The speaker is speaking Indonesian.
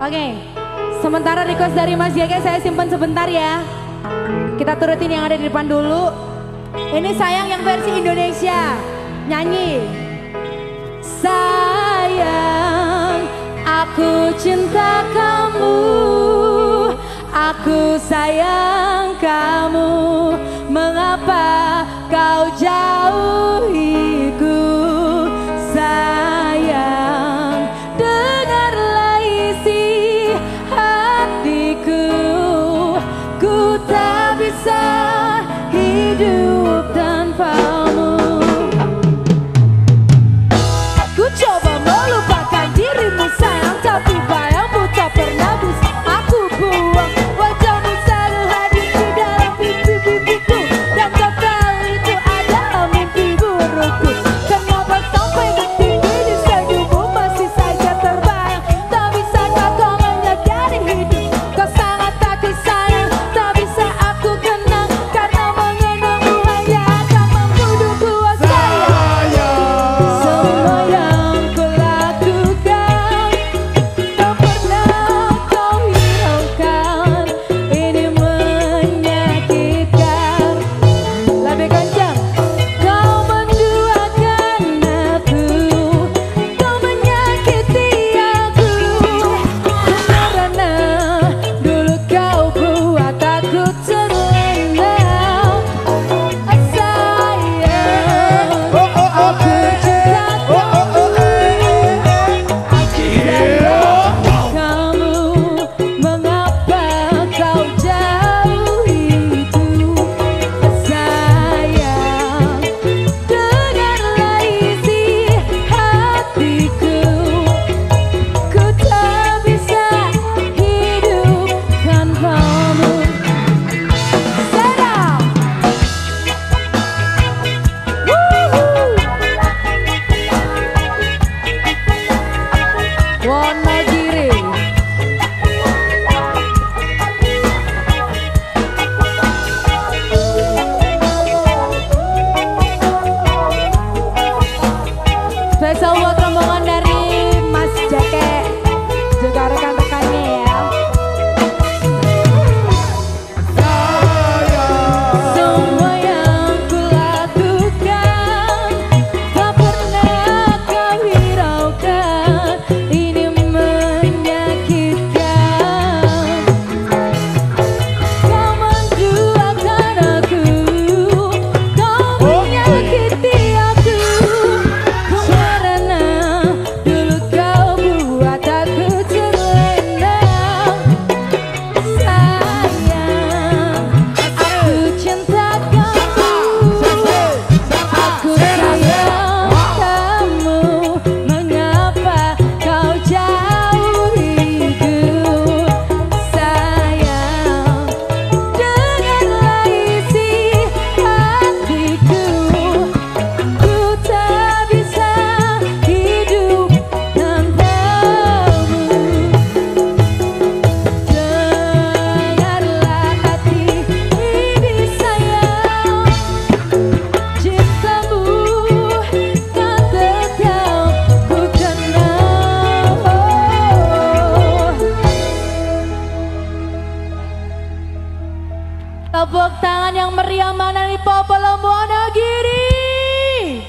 Oke, sementara request dari Mas Jake saya simpan sebentar ya. Kita turutin yang ada di depan dulu. Ini sayang yang versi Indonesia. Nyanyi. Sayang, aku cinta kamu. Aku sayang kamu. Mengapa kau travessar. Oh. Tepuk tangan yang meriah mana nih Popolo Muonogiri.